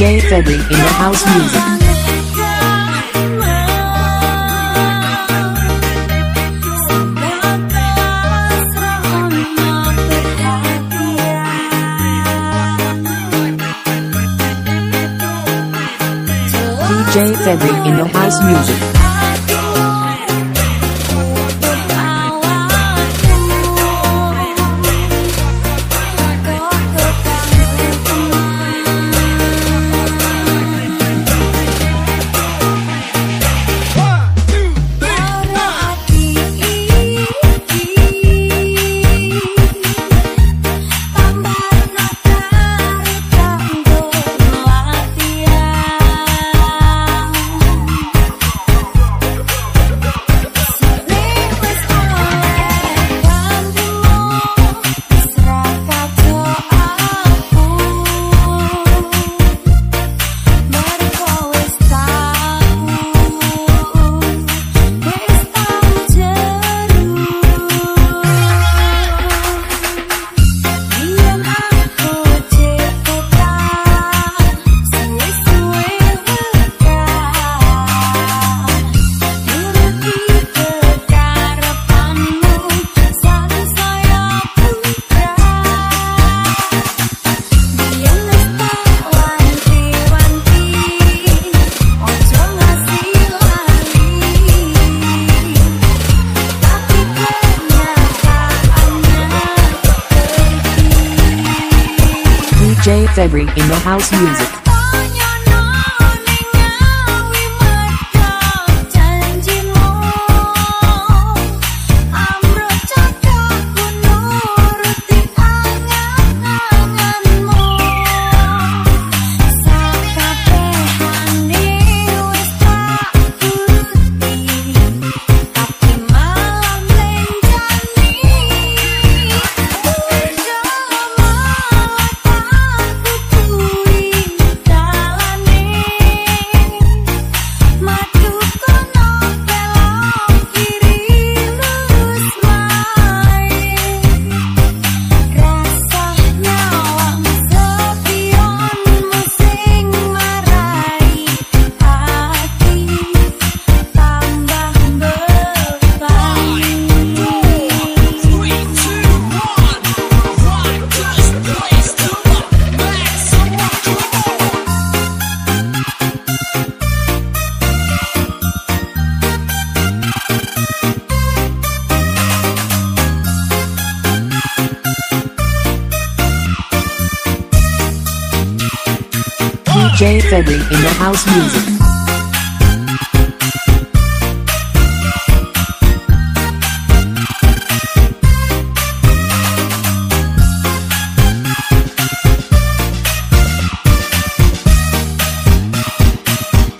DJ Febri in the house music. DJ Febri in the house music. DJ Febri in the house music. DJ Febri in the house music.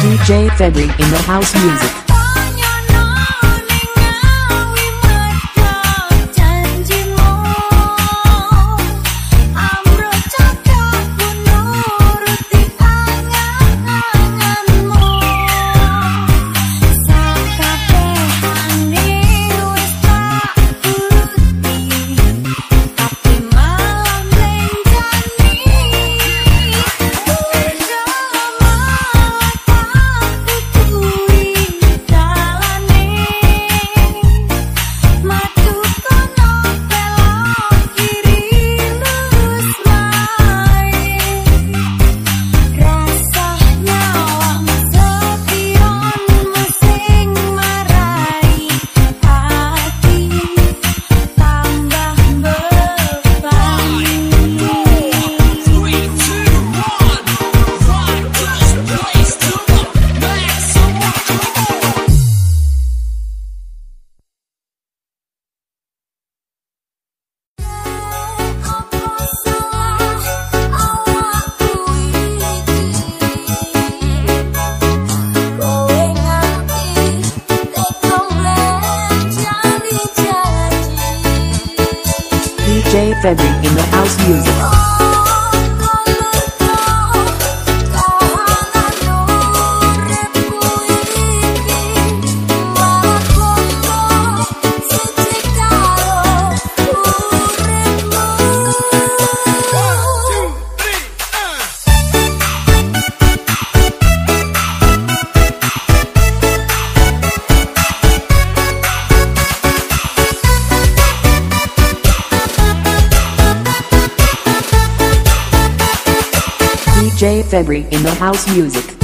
DJ Febri in the house music. Febri in the house music. Febri in the house music.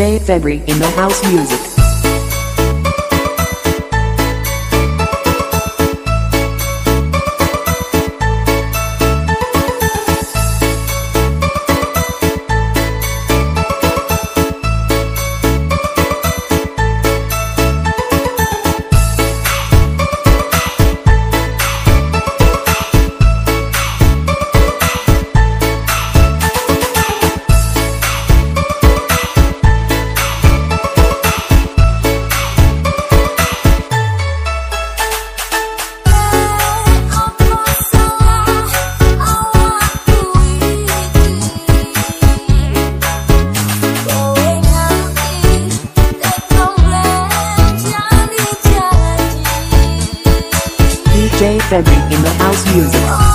DJ Febri in the house music. Febri in the house music.